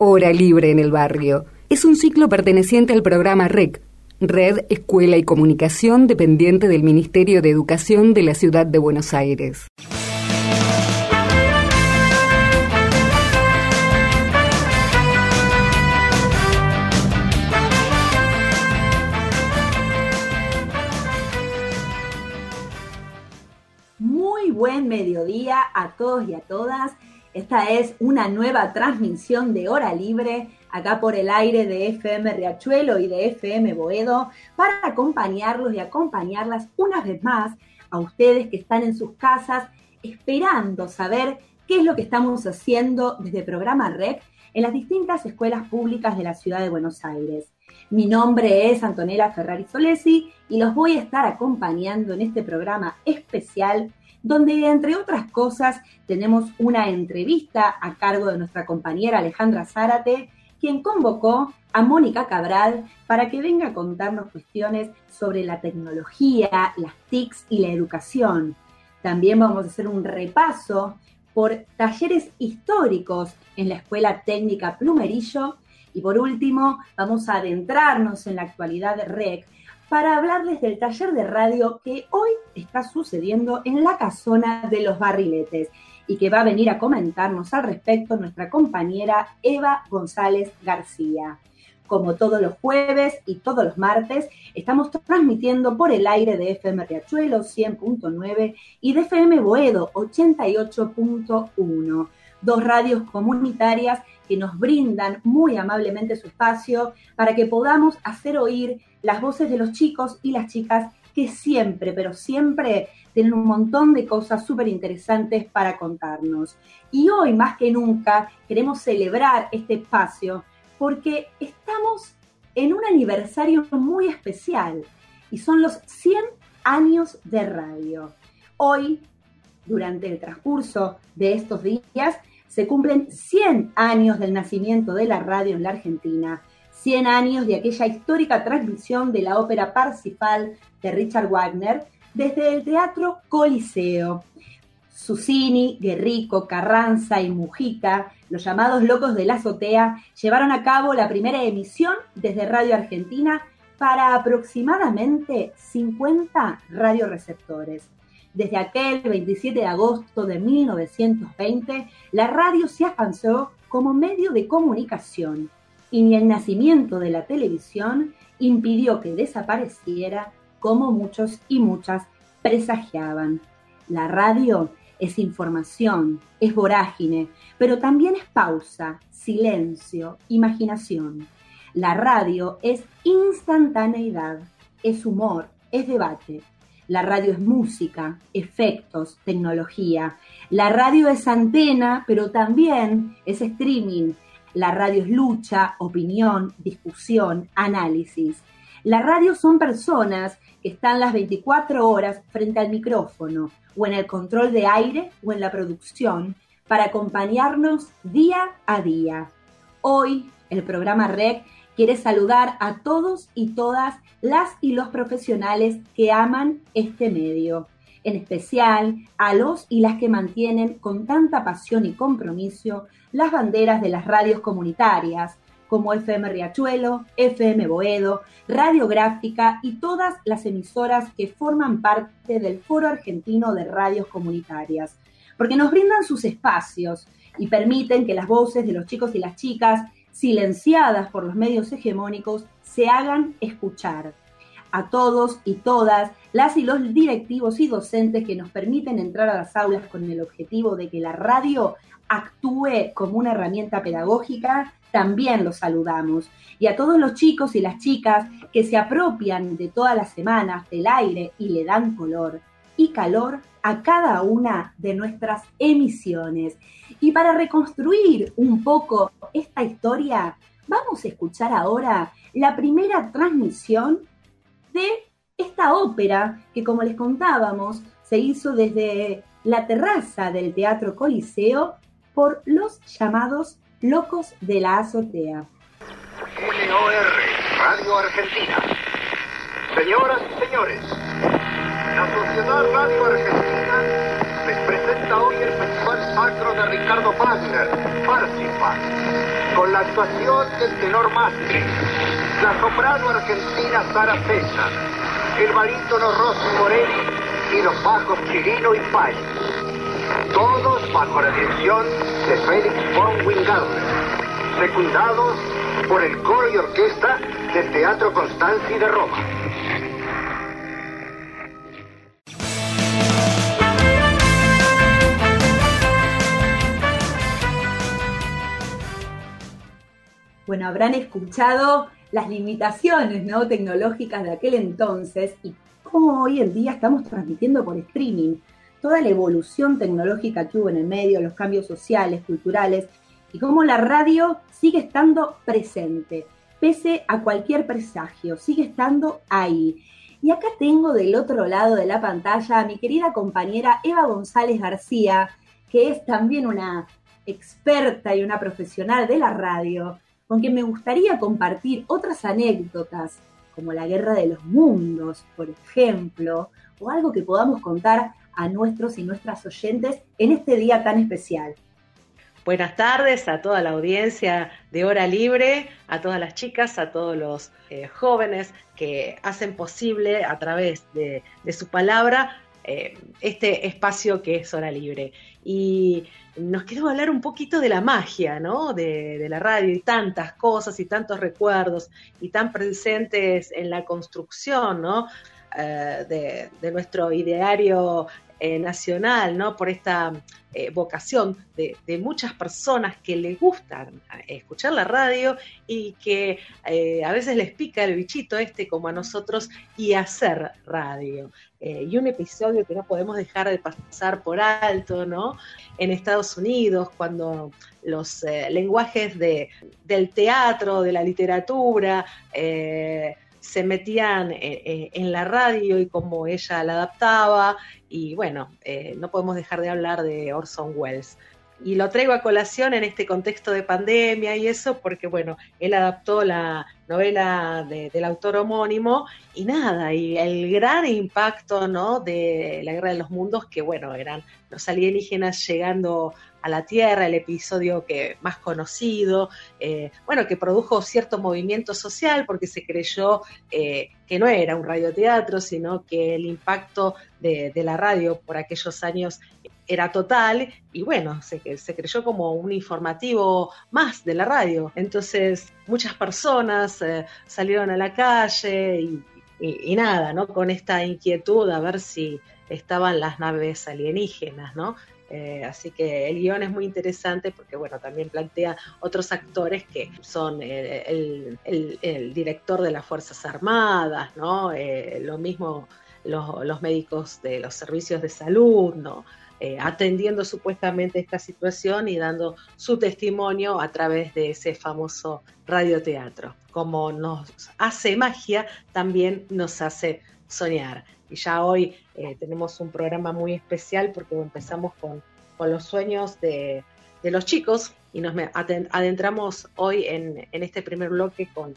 Hora Libre en el Barrio. Es un ciclo perteneciente al programa REC, Red Escuela y Comunicación, dependiente del Ministerio de Educación de la Ciudad de Buenos Aires. Muy buen mediodía a todos y a todas. Esta es una nueva transmisión de Hora Libre, acá por el aire de FM Riachuelo y de FM Boedo, para acompañarlos y acompañarlas una vez más a ustedes que están en sus casas esperando saber qué es lo que estamos haciendo desde programa REC en las distintas escuelas públicas de la ciudad de Buenos Aires. Mi nombre es Antonella Ferrari Solesi y los voy a estar acompañando en este programa especial donde entre otras cosas tenemos una entrevista a cargo de nuestra compañera Alejandra Zárate, quien convocó a Mónica Cabral para que venga a contarnos cuestiones sobre la tecnología, las TICs y la educación. También vamos a hacer un repaso por talleres históricos en la Escuela Técnica Plumerillo y por último vamos a adentrarnos en la actualidad de REC para hablarles del taller de radio que hoy está sucediendo en la casona de los barriletes y que va a venir a comentarnos al respecto nuestra compañera Eva González García. Como todos los jueves y todos los martes, estamos transmitiendo por el aire de FM Riachuelo 100.9 y de FM Boedo 88.1, dos radios comunitarias que nos brindan muy amablemente su espacio para que podamos hacer oír las voces de los chicos y las chicas que siempre, pero siempre tienen un montón de cosas súper interesantes para contarnos. Y hoy más que nunca queremos celebrar este espacio porque estamos en un aniversario muy especial y son los 100 años de radio. Hoy, durante el transcurso de estos días, se cumplen 100 años del nacimiento de la radio en la Argentina 100 años de aquella histórica transmisión de la ópera Parsifal de Richard Wagner desde el Teatro Coliseo. Susini, Guerrico, Carranza y Mujica, los llamados locos de la azotea, llevaron a cabo la primera emisión desde Radio Argentina para aproximadamente 50 radioreceptores. Desde aquel 27 de agosto de 1920, la radio se avanzó como medio de comunicación y ni el nacimiento de la televisión impidió que desapareciera como muchos y muchas presagiaban. La radio es información, es vorágine, pero también es pausa, silencio, imaginación. La radio es instantaneidad, es humor, es debate. La radio es música, efectos, tecnología. La radio es antena, pero también es streaming, la radio es lucha, opinión, discusión, análisis. La radio son personas que están las 24 horas frente al micrófono o en el control de aire o en la producción para acompañarnos día a día. Hoy el programa REC quiere saludar a todos y todas las y los profesionales que aman este medio en especial a los y las que mantienen con tanta pasión y compromiso las banderas de las radios comunitarias, como FM Riachuelo, FM Boedo, Radiográfica y todas las emisoras que forman parte del Foro Argentino de Radios Comunitarias, porque nos brindan sus espacios y permiten que las voces de los chicos y las chicas, silenciadas por los medios hegemónicos, se hagan escuchar a todos y todas las y los directivos y docentes que nos permiten entrar a las aulas con el objetivo de que la radio actúe como una herramienta pedagógica, también los saludamos. Y a todos los chicos y las chicas que se apropian de todas las semanas del aire y le dan color y calor a cada una de nuestras emisiones. Y para reconstruir un poco esta historia, vamos a escuchar ahora la primera transmisión de esta ópera que, como les contábamos, se hizo desde la terraza del Teatro Coliseo por los llamados Locos de la Azotea. Radio Argentina. Señoras y señores, la Sociedad Radio Argentina les presenta hoy el Festival Sacro de Ricardo Wagner, Parsifal, con la actuación del tenor Mastri, la soprano argentina Sara César, el barítono Rossi Morelli y los bajos Chirino y Pay. Todos bajo la dirección de Félix von Wingalder, secundados por el coro y orquesta del Teatro Constanzi de Roma. Bueno, habrán escuchado las limitaciones ¿no? tecnológicas de aquel entonces y cómo hoy en día estamos transmitiendo por streaming. Toda la evolución tecnológica que hubo en el medio, los cambios sociales, culturales, y cómo la radio sigue estando presente, pese a cualquier presagio, sigue estando ahí. Y acá tengo del otro lado de la pantalla a mi querida compañera Eva González García, que es también una experta y una profesional de la radio, con quien me gustaría compartir otras anécdotas, como la Guerra de los Mundos, por ejemplo, o algo que podamos contar a nuestros y nuestras oyentes en este día tan especial. Buenas tardes a toda la audiencia de Hora Libre, a todas las chicas, a todos los eh, jóvenes que hacen posible a través de, su palabra eh, este espacio que es Hora Libre. Y nos quiero hablar un poquito de la magia, ¿no? De, la radio y tantas cosas y tantos recuerdos y tan presentes en la construcción, ¿no? Eh, de, nuestro ideario eh, nacional, ¿no? Por esta eh, vocación de, muchas personas que les gustan escuchar la radio y que a veces les pica el bichito este como a nosotros y hacer radio. y un episodio que no podemos dejar de pasar por alto, ¿no? En Estados Unidos, cuando los lenguajes de, del teatro, de la literatura, se metían eh, eh, en la radio y cómo ella la adaptaba. Y bueno, eh, no podemos dejar de hablar de Orson Welles. Y lo traigo a colación en este contexto de pandemia y eso porque, bueno, él adaptó la novela del autor homónimo y nada, y el gran impacto, ¿no? De la Guerra de los Mundos, que, bueno, eran los alienígenas llegando a la Tierra, el episodio que más conocido, eh, bueno, que produjo cierto movimiento social porque se creyó eh, que no era un radioteatro, sino que el impacto de, la radio por aquellos años era total y bueno, se, se, creyó como un informativo más de la radio. Entonces muchas personas eh, salieron a la calle y, nada, ¿no? Con esta inquietud a ver si estaban las naves alienígenas, ¿no? Eh, así que el guion es muy interesante porque, bueno, también plantea otros actores que son eh, el, director de las Fuerzas Armadas, ¿no? Lo mismo los, médicos de los servicios de salud, ¿no? Atendiendo supuestamente esta situación y dando su testimonio a través de ese famoso radioteatro. Como nos hace magia, también nos hace soñar. Y ya hoy eh, tenemos un programa muy especial porque empezamos con, los sueños de, los chicos y nos adentramos hoy en, este primer bloque con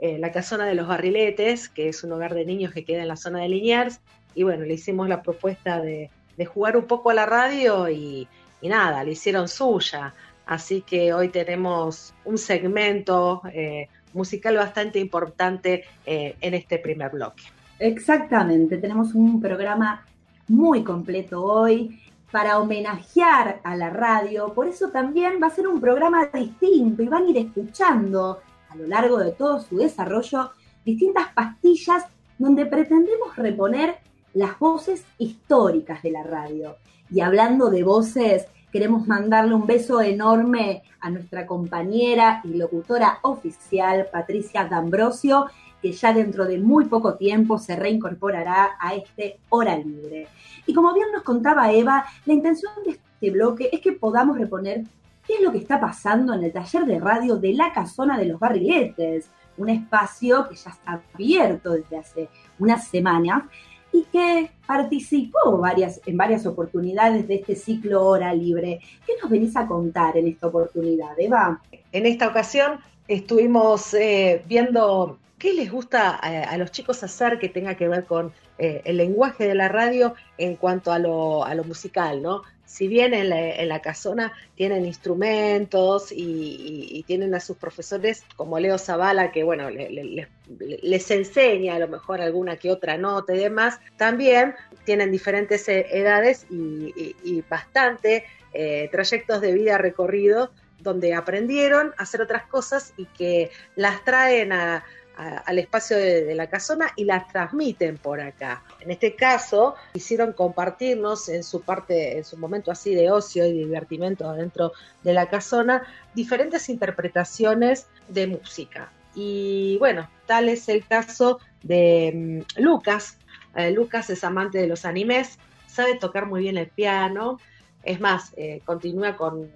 eh, la casona de los barriletes, que es un hogar de niños que queda en la zona de Liniers. Y bueno, le hicimos la propuesta de, jugar un poco a la radio y, nada, le hicieron suya. Así que hoy tenemos un segmento eh, musical bastante importante en este primer bloque. Exactamente, tenemos un programa muy completo hoy para homenajear a la radio, por eso también va a ser un programa distinto y van a ir escuchando a lo largo de todo su desarrollo distintas pastillas donde pretendemos reponer las voces históricas de la radio. Y hablando de voces, queremos mandarle un beso enorme a nuestra compañera y locutora oficial, Patricia D'Ambrosio, que ya dentro de muy poco tiempo se reincorporará a este hora libre. Y como bien nos contaba Eva, la intención de este bloque es que podamos reponer qué es lo que está pasando en el taller de radio de la casona de los barriletes, un espacio que ya está abierto desde hace unas semanas y que participó varias, en varias oportunidades de este ciclo Hora Libre. ¿Qué nos venís a contar en esta oportunidad, Eva? En esta ocasión estuvimos eh, viendo ¿Qué les gusta a, los chicos hacer que tenga que ver con eh, el lenguaje de la radio en cuanto a lo, a lo musical, ¿no? Si bien en la, casona tienen instrumentos y, tienen a sus profesores como Leo Zavala, que bueno, les enseña a lo mejor alguna que otra nota y demás, también tienen diferentes e, edades y, bastante eh, trayectos de vida recorridos donde aprendieron a hacer otras cosas y que las traen a, al espacio de, la casona y las transmiten por acá. En este caso, quisieron compartirnos en su parte, en su momento así de ocio y divertimento dentro de la casona, diferentes interpretaciones de música. Y bueno, tal es el caso de mm, Lucas. Eh, Lucas es amante de los animes, sabe tocar muy bien el piano, es más, eh, continúa con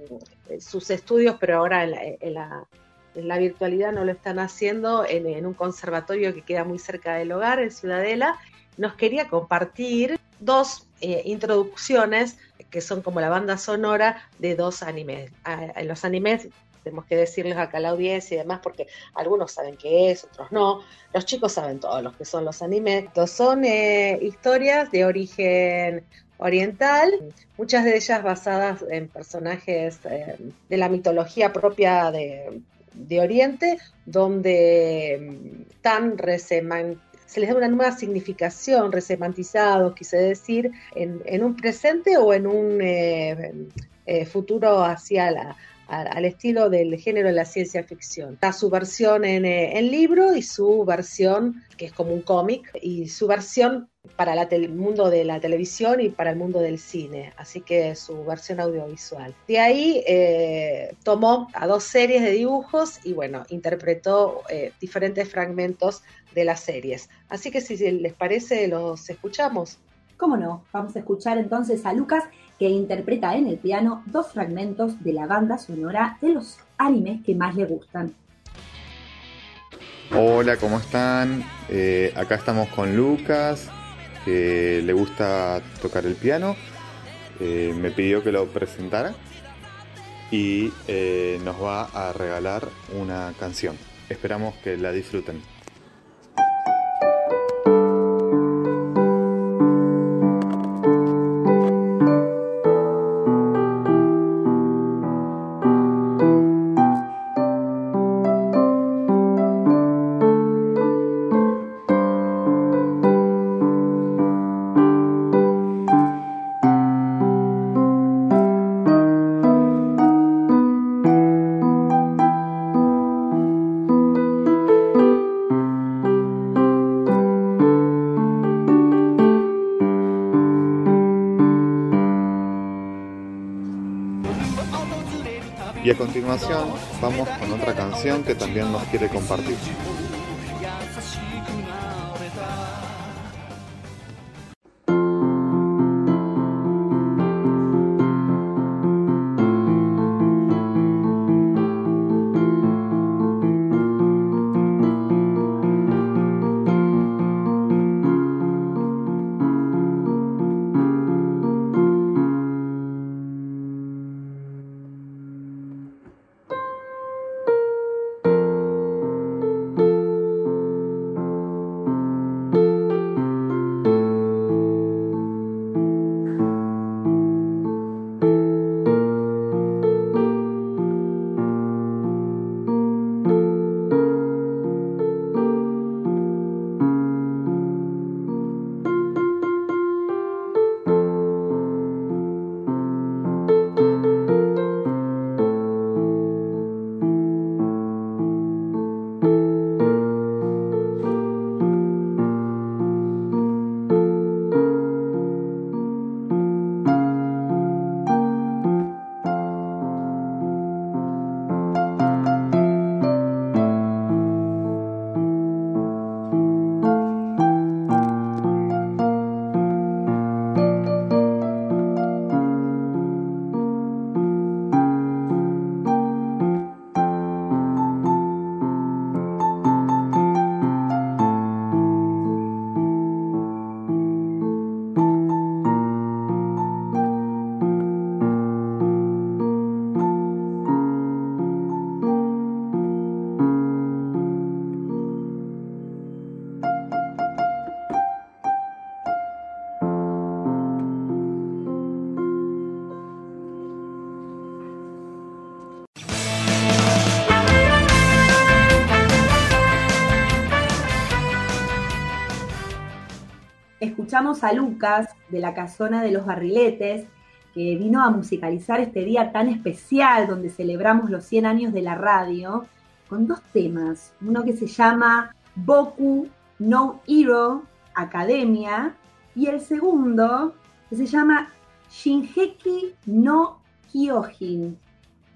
eh, sus estudios, pero ahora en la, en la virtualidad no lo están haciendo en, un conservatorio que queda muy cerca del hogar, en Ciudadela. Nos quería compartir dos eh, introducciones que son como la banda sonora de dos animes. en los animes tenemos que decirles acá a la audiencia y demás, porque algunos saben qué es, otros no. Los chicos saben todos los que son los animes. son eh, historias de origen oriental, muchas de ellas basadas en personajes eh, de la mitología propia de, de Oriente, donde mm, están se les da una nueva significación, resemantizados, quise decir, en, un presente o en un eh, eh, futuro hacia la, al estilo del género de la ciencia ficción. Está su versión en, eh, en libro y su versión, que es como un cómic, y su versión para el mundo de la televisión y para el mundo del cine, así que su versión audiovisual. De ahí eh, tomó a dos series de dibujos y bueno, interpretó eh, diferentes fragmentos de las series. Así que si les parece, los escuchamos. ¿Cómo no? Vamos a escuchar entonces a Lucas que interpreta en el piano dos fragmentos de la banda sonora de los animes que más le gustan. Hola, ¿cómo están? Eh, acá estamos con Lucas, que le gusta tocar el piano. Eh, me pidió que lo presentara y eh, nos va a regalar una canción. Esperamos que la disfruten. Vamos con otra canción que también nos quiere compartir. Escuchamos a Lucas de la Casona de los Barriletes, que vino a musicalizar este día tan especial donde celebramos los 100 años de la radio, con dos temas. Uno que se llama Boku no Hero Academia y el segundo que se llama Shinheki no Kyojin.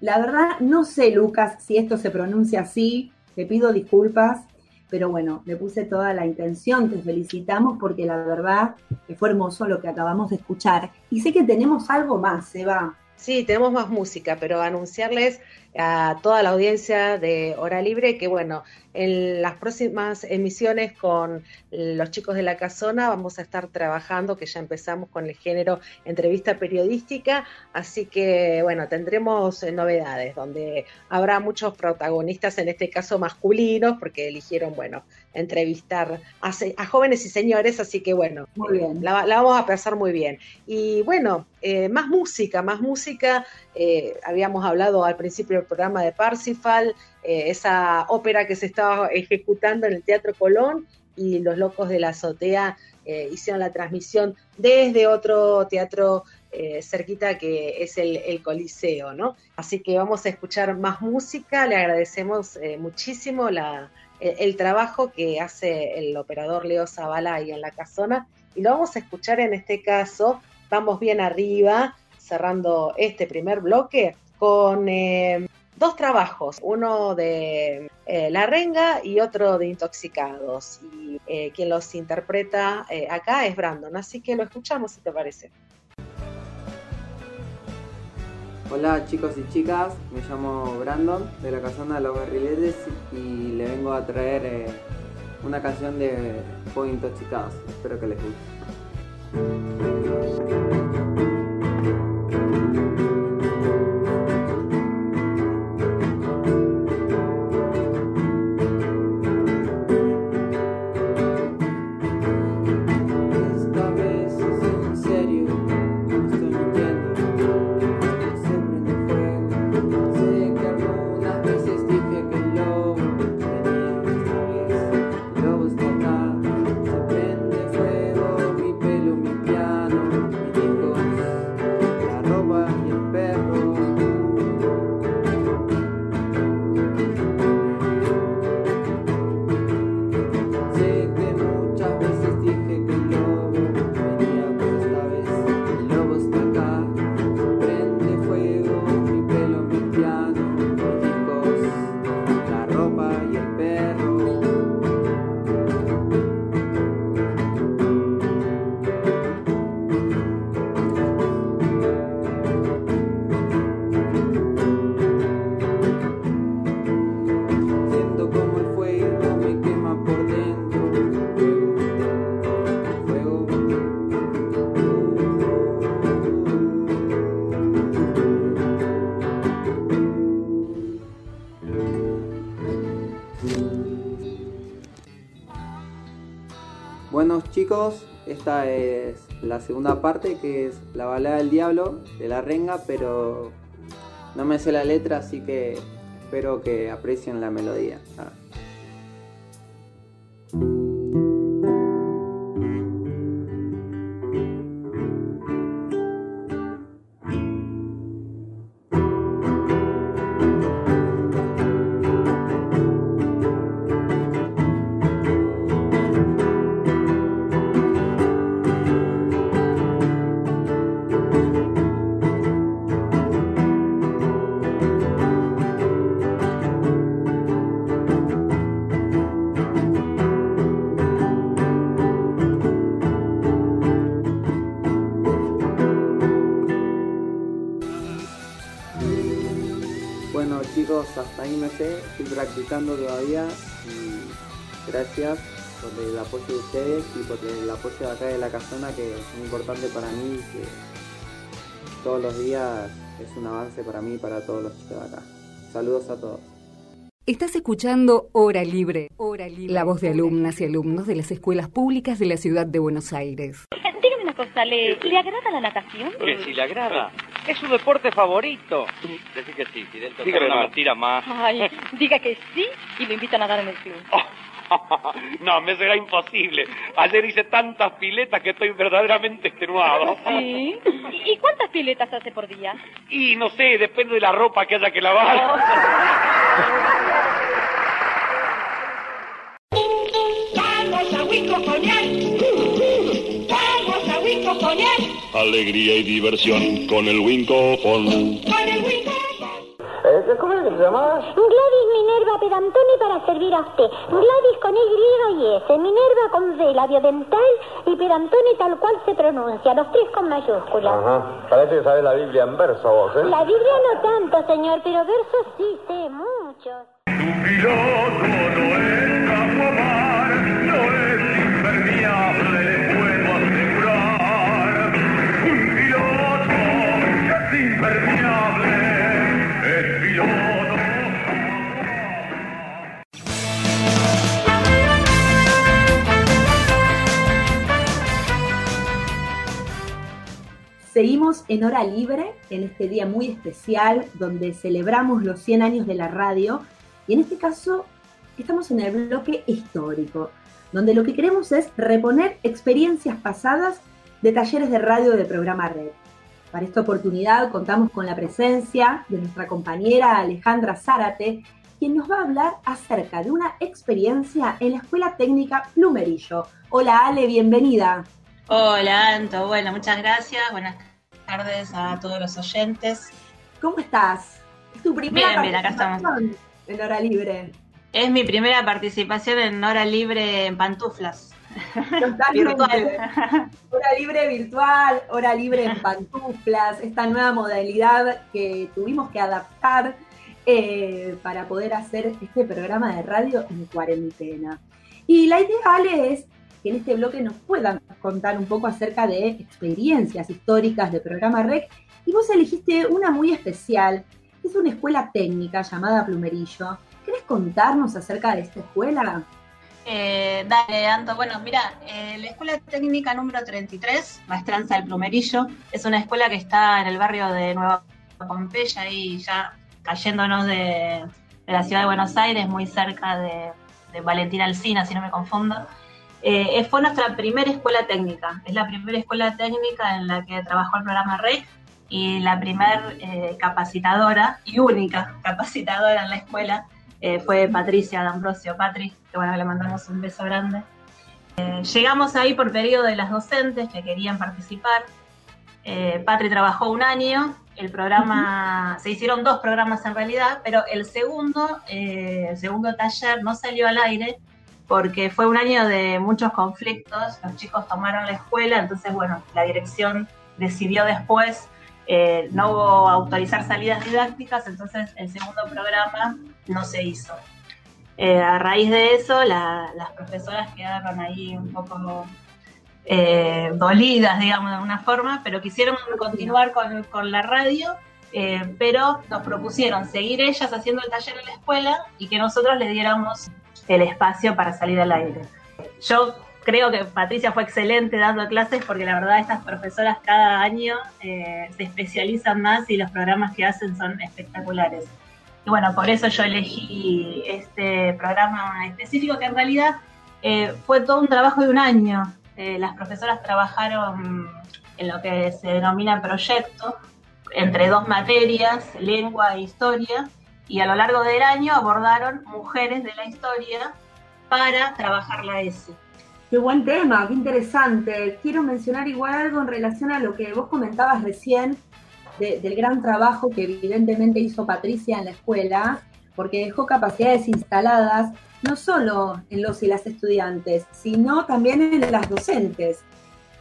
La verdad, no sé, Lucas, si esto se pronuncia así, te pido disculpas, pero bueno, le puse toda la intención, te felicitamos porque la verdad fue hermoso lo que acabamos de escuchar. Y sé que tenemos algo más, Eva. Sí, tenemos más música, pero anunciarles a toda la audiencia de Hora Libre que, bueno, en las próximas emisiones con los chicos de la Casona vamos a estar trabajando, que ya empezamos con el género entrevista periodística, así que, bueno, tendremos eh, novedades donde habrá muchos protagonistas, en este caso masculinos, porque eligieron, bueno, entrevistar a, jóvenes y señores, así que, bueno, muy bien. La, vamos a pasar muy bien. Y bueno, eh, más música, más música, eh, habíamos hablado al principio programa de Parsifal, eh, esa ópera que se estaba ejecutando en el Teatro Colón y los locos de la azotea eh, hicieron la transmisión desde otro teatro cerquita que es el, Coliseo, ¿no? Así que vamos a escuchar más música, le agradecemos muchísimo el, trabajo que hace el operador Leo Zavala ahí en la casona y lo vamos a escuchar en este caso, vamos bien arriba, cerrando este primer bloque con dos trabajos, uno de eh, La Renga y otro de Intoxicados. Y eh, quien los interpreta eh, acá es Brandon, así que lo escuchamos si te parece. Hola chicos y chicas, me llamo Brandon de la Casona de los Barriletes y le vengo a traer una canción de Fuego Intoxicados. Espero que les guste. Thank you. Esta es la segunda parte que es la balada del diablo de la renga, pero no me sé la letra, así que espero que aprecien la melodía. Ah. practicando todavía y gracias por el apoyo de ustedes y por el apoyo de acá de la casona que es muy importante para mí que todos los días es un avance para mí y para todos los chicos de acá. Saludos a todos. Estás escuchando Hora Libre, Hora Libre, la voz de alumnas y alumnos de las escuelas públicas de la ciudad de Buenos Aires. Cosa, ¿le, ¿le agrada la natación? Que si le agrada. Es su deporte favorito. Decí que sí, Fidel, una mentira más. Ay, diga que sí y lo invitan a nadar en el club. Oh, no, me será imposible. Ayer hice tantas piletas que estoy verdaderamente extenuado. ¿Sí? ¿Y cuántas piletas hace por día? Y no sé, depende de la ropa que haya que lavar. ¡Vamos a Huico ¡Vamos a Huico Alegría y diversión con el Winco Con el Winco eh, ¿Cómo es que te llamas? Gladys Minerva Pedantoni para servir a usted. Gladys con Y y S, Minerva con V, labiodental y Pedantoni tal cual se pronuncia, los tres con mayúsculas. Ajá. Parece que sabes la Biblia en verso vos, ¿eh? La Biblia no tanto, señor, pero versos sí sé muchos. Tu piloto no Seguimos en hora libre, en este día muy especial, donde celebramos los 100 años de la radio, y en este caso estamos en el bloque histórico, donde lo que queremos es reponer experiencias pasadas de talleres de radio de programa Red. Para esta oportunidad contamos con la presencia de nuestra compañera Alejandra Zárate, quien nos va a hablar acerca de una experiencia en la Escuela Técnica Plumerillo. Hola Ale, bienvenida. Hola Anto, bueno, muchas gracias. Buenas tardes a todos los oyentes. ¿Cómo estás? Es tu primera Bien, bien, acá estamos. participación en hora libre. Es mi primera participación en hora libre en pantuflas. Virtual. Hora libre virtual, hora libre en pantuflas, esta nueva modalidad que tuvimos que adaptar eh, para poder hacer este programa de radio en cuarentena. Y la idea, Ale, es que en este bloque nos puedan contar un poco acerca de experiencias históricas de programa REC. Y vos elegiste una muy especial, es una escuela técnica llamada Plumerillo. ¿Querés contarnos acerca de esta escuela? Eh, dale, Anto. Bueno, mira, eh, la Escuela Técnica número 33, Maestranza del Plumerillo, es una escuela que está en el barrio de Nueva Pompeya, ahí ya cayéndonos de, la ciudad de Buenos Aires, muy cerca de, de Valentina Alsina, si no me confundo. Eh, fue nuestra primera escuela técnica, es la primera escuela técnica en la que trabajó el programa REC y la primera capacitadora y única capacitadora en la escuela eh, fue Patricia D'Ambrosio. Patri, que bueno, le mandamos un beso grande. Eh, llegamos ahí por periodo de las docentes que querían participar. Eh, Patri trabajó un año, el programa, se hicieron dos programas en realidad, pero el segundo, el segundo taller no salió al aire porque fue un año de muchos conflictos, los chicos tomaron la escuela, entonces bueno, la dirección decidió después eh, no autorizar salidas didácticas, entonces el segundo programa no se hizo. Eh, a raíz de eso, la, las profesoras quedaron ahí un poco eh, dolidas, digamos, de alguna forma, pero quisieron continuar con, con la radio, pero nos propusieron seguir ellas haciendo el taller en la escuela y que nosotros le diéramos el espacio para salir al aire. Yo creo que Patricia fue excelente dando clases porque la verdad estas profesoras cada año eh, se especializan más y los programas que hacen son espectaculares. Y bueno, por eso yo elegí este programa específico que en realidad eh, fue todo un trabajo de un año. Eh, las profesoras trabajaron en lo que se denomina proyecto entre dos materias, lengua e historia, y a lo largo del año abordaron mujeres de la historia para trabajar la S. Qué buen tema, qué interesante. Quiero mencionar igual algo en relación a lo que vos comentabas recién de, del gran trabajo que evidentemente hizo Patricia en la escuela, porque dejó capacidades instaladas no solo en los y las estudiantes, sino también en las docentes.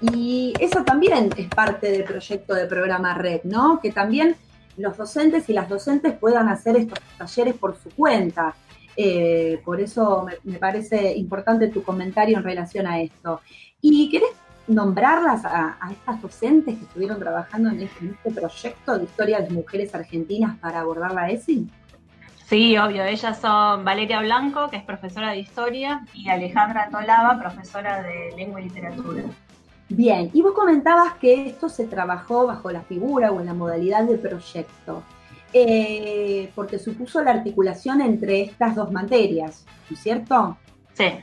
Y eso también es parte del proyecto de programa Red, ¿no? Que también los docentes y las docentes puedan hacer estos talleres por su cuenta. Eh, por eso me, parece importante tu comentario en relación a esto. ¿Y querés nombrarlas a, a estas docentes que estuvieron trabajando en este, en este, proyecto de historia de mujeres argentinas para abordar la ESI? Sí, obvio. Ellas son Valeria Blanco, que es profesora de historia, y Alejandra Tolava, profesora de lengua y literatura. Bien, y vos comentabas que esto se trabajó bajo la figura o en la modalidad de proyecto eh, porque supuso la articulación entre estas dos materias, ¿no es cierto? Sí.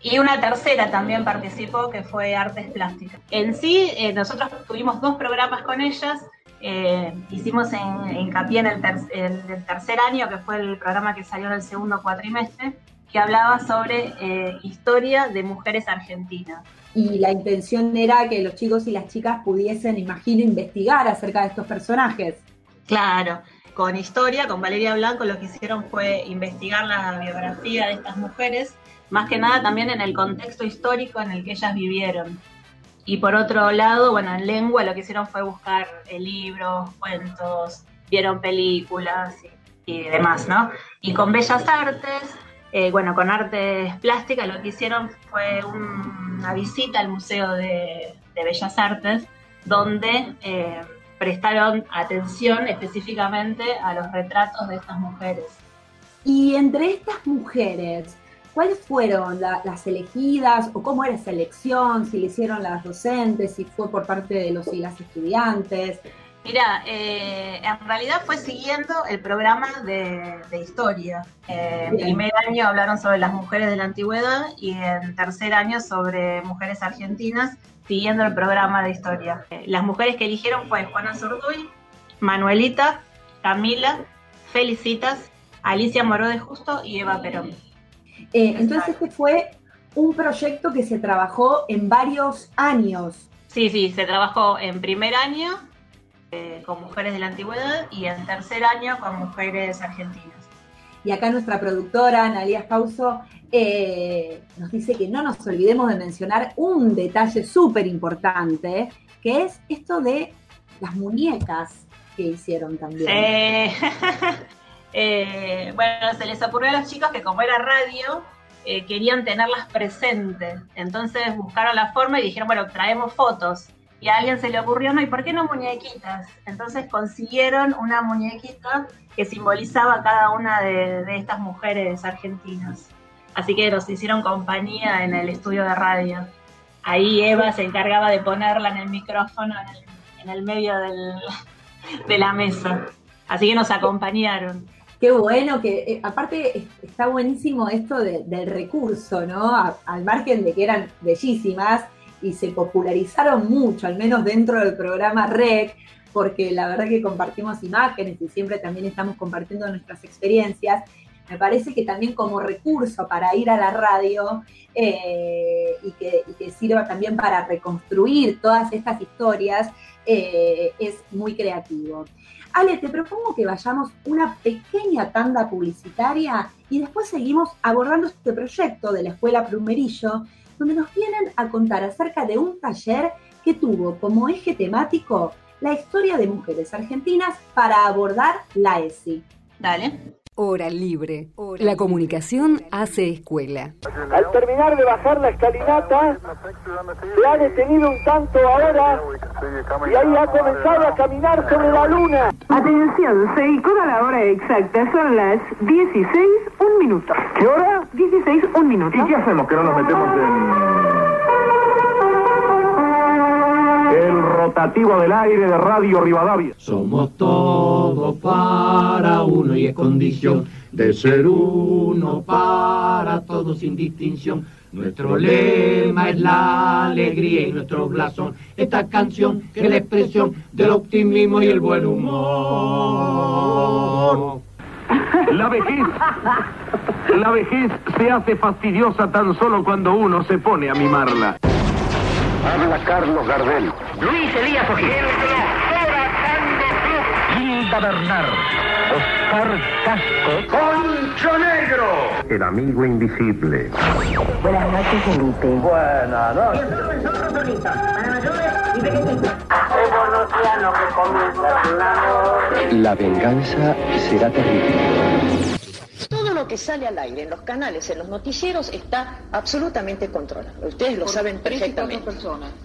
Y una tercera también participó, que fue Artes Plásticas. En sí, eh, nosotros tuvimos dos programas con ellas. Eh, hicimos en, hincapié en el, el, tercer año, que fue el programa que salió en el segundo cuatrimestre, que hablaba sobre historia de mujeres argentinas. Y la intención era que los chicos y las chicas pudiesen, imagino, investigar acerca de estos personajes. Claro, con historia, con Valeria Blanco, lo que hicieron fue investigar la biografía de estas mujeres, más que nada también en el contexto histórico en el que ellas vivieron. Y por otro lado, bueno, en lengua lo que hicieron fue buscar eh, libros, cuentos, vieron películas y, y demás, ¿no? Y con Bellas Artes eh, bueno, con artes plásticas lo que hicieron fue una visita al Museo de, Bellas Artes, donde eh, prestaron atención específicamente a los retratos de estas mujeres. Y entre estas mujeres, ¿cuáles fueron las elegidas o cómo era esa elección? Si le hicieron las docentes, si fue por parte de los y las estudiantes. Mira, eh, en realidad fue siguiendo el programa de, historia. en primer año hablaron sobre las mujeres de la antigüedad y en tercer año sobre mujeres argentinas, siguiendo el programa de historia. Eh, las mujeres que eligieron fue Juana Zurduy, Manuelita, Camila, Felicitas, Alicia Moró de Justo y Eva Perón. Eh, entonces este fue un proyecto que se trabajó en varios años. Sí, sí, se trabajó en primer año eh, con mujeres de la antigüedad y en tercer año con mujeres argentinas. Y acá nuestra productora, Analia Pauso, eh, nos dice que no nos olvidemos de mencionar un detalle súper importante, que es esto de las muñecas que hicieron también. Eh, bueno, se les ocurrió a los chicos que como era radio, querían tenerlas presentes. Entonces buscaron la forma y dijeron, bueno, traemos fotos y a alguien se le ocurrió, no, ¿y por qué no muñequitas? Entonces consiguieron una muñequita que simbolizaba cada una de, estas mujeres argentinas. Así que nos hicieron compañía en el estudio de radio. Ahí Eva se encargaba de ponerla en el micrófono en el, medio de la mesa. Así que nos acompañaron. Qué bueno, que eh, aparte está buenísimo esto del recurso, ¿no? al margen de que eran bellísimas, y se popularizaron mucho, al menos dentro del programa REC, porque la verdad que compartimos imágenes y siempre también estamos compartiendo nuestras experiencias. Me parece que también como recurso para ir a la radio eh, y, que, sirva también para reconstruir todas estas historias eh, es muy creativo. Ale, te propongo que vayamos una pequeña tanda publicitaria y después seguimos abordando este proyecto de la Escuela Plumerillo donde nos vienen a contar acerca de un taller que tuvo como eje temático la historia de mujeres argentinas para abordar la ESI. Dale. Hora libre. La comunicación hace escuela. Al terminar de bajar la escalinata, se ha detenido un tanto ahora y ahí ha comenzado a caminar sobre la luna. Atención, se a la hora exacta. Son las 16, un minuto. ¿Qué hora? 16, un minuto. ¿Y qué hacemos que no nos metemos en el rotativo del aire de Radio Rivadavia. Somos todos para uno y es condición de ser uno para todos sin distinción. Nuestro lema es la alegría y nuestro blasón. Esta canción que es la expresión del optimismo y el buen humor. La vejez, la vejez se hace fastidiosa tan solo cuando uno se pone a mimarla. Habla Carlos Gardel. Luis Elías Ojeda. Hilda Bernard. Oscar Casco. Concho Negro. El amigo invisible. Buenas noches, Felipe. Buenas noches. La venganza será terrible lo que sale al aire en los canales, en los noticieros, está absolutamente controlado. Ustedes lo saben perfectamente.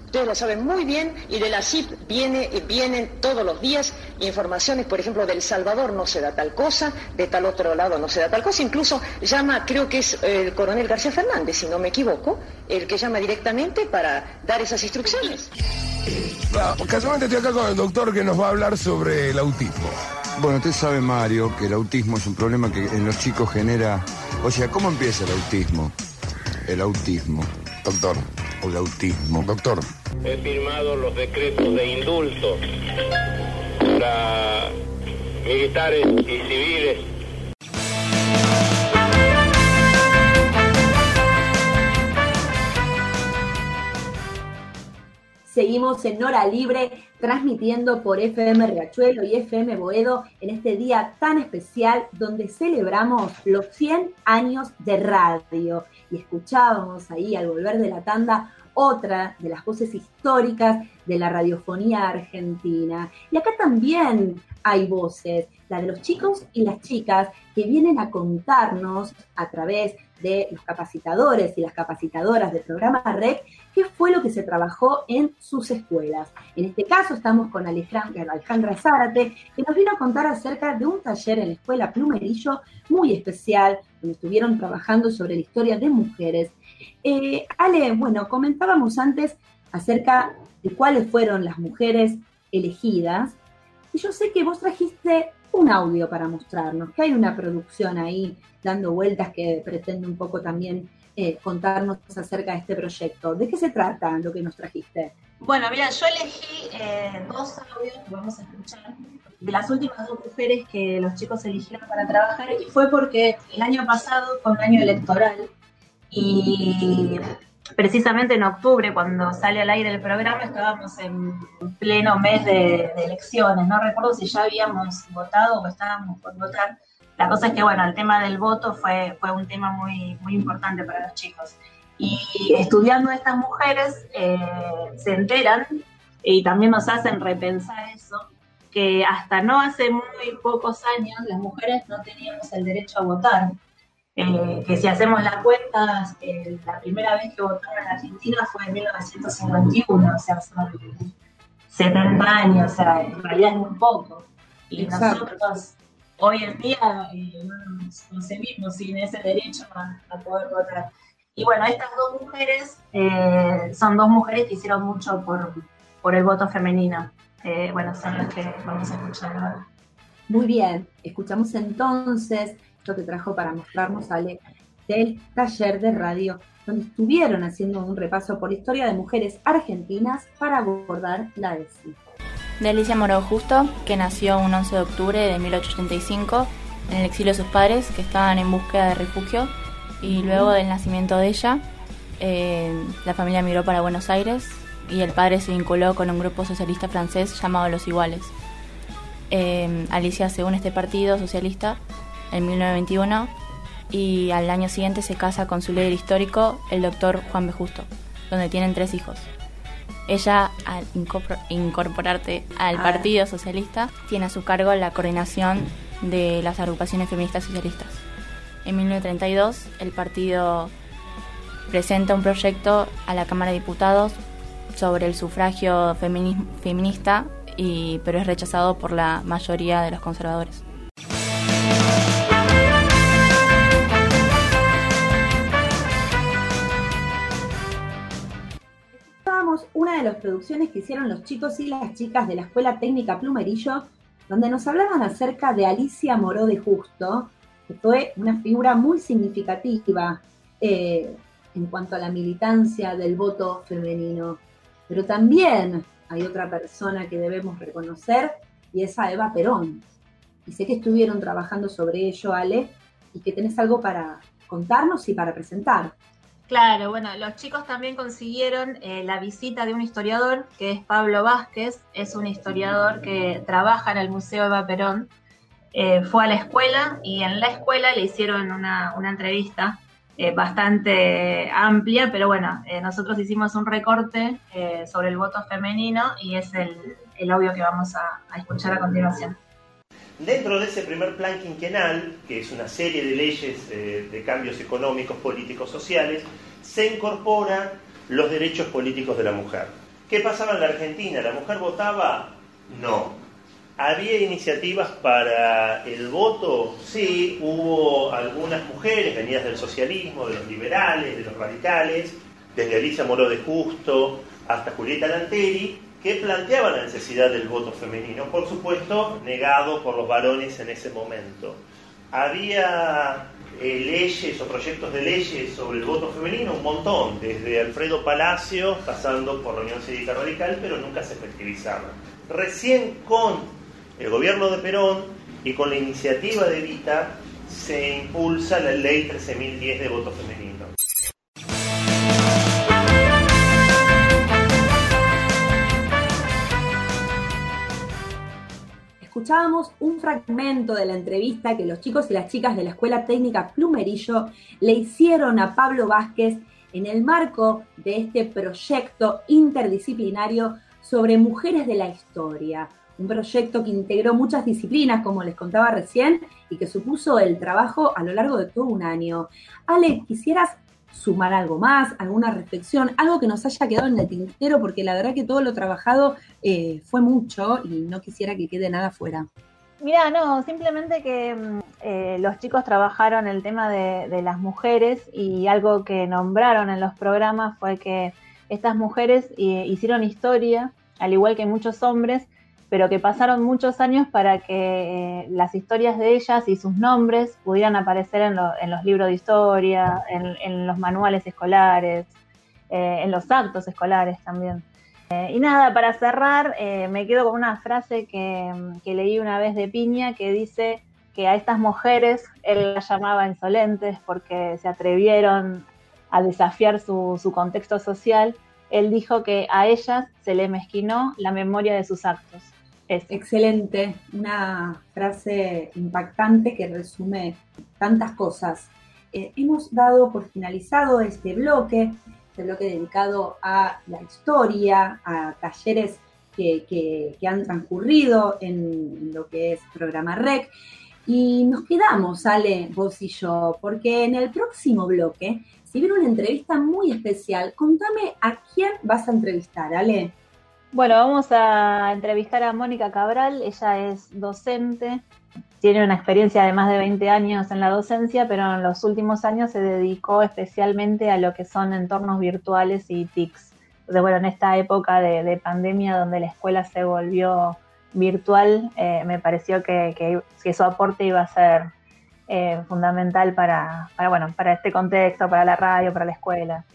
Ustedes lo saben muy bien y de la CIP viene, vienen todos los días informaciones, por ejemplo, del Salvador no se da tal cosa, de tal otro lado no se da tal cosa. Incluso llama, creo que es el coronel García Fernández, si no me equivoco, el que llama directamente para dar esas instrucciones. Ah, casualmente estoy acá con el doctor que nos va a hablar sobre el autismo. Bueno, usted sabe, Mario, que el autismo es un problema que en los chicos genera... O sea, ¿cómo empieza el autismo? el autismo. Doctor, o el autismo. Doctor. He firmado los decretos de indulto para militares y civiles Seguimos en Hora Libre transmitiendo por FM Riachuelo y FM Boedo en este día tan especial donde celebramos los 100 años de radio. Y escuchábamos ahí al volver de la tanda otra de las voces históricas de la radiofonía argentina. Y acá también hay voces, la de los chicos y las chicas que vienen a contarnos a través de los capacitadores y las capacitadoras del programa REC qué fue lo que se trabajó en sus escuelas. En este caso estamos con Alejandra, Zárate, que nos vino a contar acerca de un taller en la escuela Plumerillo muy especial, donde estuvieron trabajando sobre la historia de mujeres. Eh, Ale, bueno, comentábamos antes acerca de cuáles fueron las mujeres elegidas, y yo sé que vos trajiste un audio para mostrarnos, que hay una producción ahí dando vueltas que pretende un poco también eh, contarnos acerca de este proyecto. ¿De qué se trata lo que nos trajiste? Bueno, mira, yo elegí eh, dos audios que vamos a escuchar de las últimas dos mujeres que los chicos eligieron para trabajar y fue porque el año pasado fue un año electoral y precisamente en octubre, cuando sale al aire el programa, estábamos en pleno mes de, elecciones. No recuerdo si ya habíamos votado o estábamos por votar. La cosa es que, bueno, el tema del voto fue, fue un tema muy, muy importante para los chicos. Y estudiando estas mujeres eh, se enteran y también nos hacen repensar eso, que hasta no hace muy pocos años las mujeres no teníamos el derecho a votar. Eh, que si hacemos las cuentas, eh, la primera vez que votaron en Argentina fue en 1951, o sea, son 70 años, o sea, en realidad es muy poco. Y nosotros hoy en día eh, no nos concebimos sin ese derecho a, poder votar. Y bueno, estas dos mujeres son dos mujeres que hicieron mucho por, por el voto femenino. bueno, son las que vamos a escuchar ahora. Muy bien, escuchamos entonces esto que trajo para mostrarnos Ale del taller de radio, donde estuvieron haciendo un repaso por la historia de mujeres argentinas para abordar la ESI. De Alicia Moro Justo, que nació un 11 de octubre de 1885 en el exilio de sus padres, que estaban en búsqueda de refugio, y luego del nacimiento de ella, eh, la familia migró para Buenos Aires y el padre se vinculó con un grupo socialista francés llamado Los Iguales. Eh, Alicia, según este partido socialista, en 1921 y al año siguiente se casa con su líder histórico, el doctor Juan B. Justo, donde tienen tres hijos. Ella, al incorporarse al ah. Partido Socialista, tiene a su cargo la coordinación de las agrupaciones feministas socialistas. En 1932, el partido presenta un proyecto a la Cámara de Diputados sobre el sufragio feminista, y, pero es rechazado por la mayoría de los conservadores. Una de las producciones que hicieron los chicos y las chicas de la Escuela Técnica Plumerillo, donde nos hablaban acerca de Alicia Moró de Justo, que fue una figura muy significativa eh, en cuanto a la militancia del voto femenino. Pero también hay otra persona que debemos reconocer y es a Eva Perón. Y sé que estuvieron trabajando sobre ello, Ale, y que tenés algo para contarnos y para presentar. Claro, bueno, los chicos también consiguieron eh, la visita de un historiador, que es Pablo Vázquez, es un historiador que trabaja en el Museo Eva Perón. Eh, fue a la escuela y en la escuela le hicieron una, entrevista eh, bastante amplia, pero bueno, nosotros hicimos un recorte sobre el voto femenino y es el, audio que vamos a escuchar a continuación. Dentro de ese primer plan quinquenal, que es una serie de leyes eh, de cambios económicos, políticos, sociales, se incorporan los derechos políticos de la mujer. ¿Qué pasaba en la Argentina? ¿La mujer votaba? No. ¿Había iniciativas para el voto? Sí, hubo algunas mujeres venidas del socialismo, de los liberales, de los radicales, desde Alicia Moró de Justo hasta Julieta Lanteri, que planteaba la necesidad del voto femenino, por supuesto negado por los varones en ese momento. Había eh, leyes o proyectos de leyes sobre el voto femenino, un montón, desde Alfredo Palacio, pasando por la Unión Cívica Radical, pero nunca se efectivizaban. Recién con el gobierno de Perón y con la iniciativa de Evita se impulsa la ley 13.010 de voto femenino. Escuchábamos un fragmento de la entrevista que los chicos y las chicas de la Escuela Técnica Plumerillo le hicieron a Pablo Vázquez en el marco de este proyecto interdisciplinario sobre mujeres de la historia. Un proyecto que integró muchas disciplinas, como les contaba recién, y que supuso el trabajo a lo largo de todo un año. Ale, ¿quisieras sumar algo más, alguna reflexión, algo que nos haya quedado en el tintero, porque la verdad que todo lo trabajado eh, fue mucho y no quisiera que quede nada fuera. Mira, no, simplemente que mm, eh, los chicos trabajaron el tema de, las mujeres y algo que nombraron en los programas fue que estas mujeres eh, hicieron historia, al igual que muchos hombres, pero que pasaron muchos años para que eh, las historias de ellas y sus nombres pudieran aparecer en, lo, en los libros de historia, en, los manuales escolares, eh, en los actos escolares también. Eh, y nada, para cerrar, me quedo con una frase que, que, leí una vez de Piña que dice que a estas mujeres él las llamaba insolentes porque se atrevieron a desafiar su, su contexto social. Él dijo que a ellas se le mezquinó la memoria de sus actos. Excelente, una frase impactante que resume tantas cosas. Eh, hemos dado por finalizado este bloque, este bloque dedicado a la historia, a talleres que, han transcurrido en lo que es programa REC. Y nos quedamos, Ale, vos y yo, porque en el próximo bloque se viene una entrevista muy especial. Contame a quién vas a entrevistar, Ale. Bueno, vamos a entrevistar a Mónica Cabral, ella es docente, tiene una experiencia de más de 20 años en la docencia, pero en los últimos años se dedicó especialmente a lo que son entornos virtuales y TICs. Entonces, bueno, en esta época de, de pandemia donde la escuela se volvió virtual, eh, me pareció que, su aporte iba a ser eh, fundamental para, para, bueno, para este contexto, para la radio, para la escuela.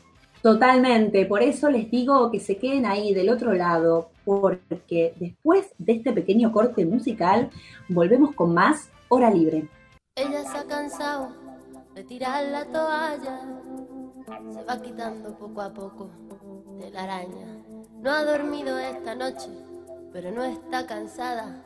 Totalmente, por eso les digo que se queden ahí del otro lado, porque después de este pequeño corte musical, volvemos con más Hora Libre. Ella se ha cansado de tirar la toalla, se va quitando poco a poco de la araña. No ha dormido esta noche, pero no está cansada.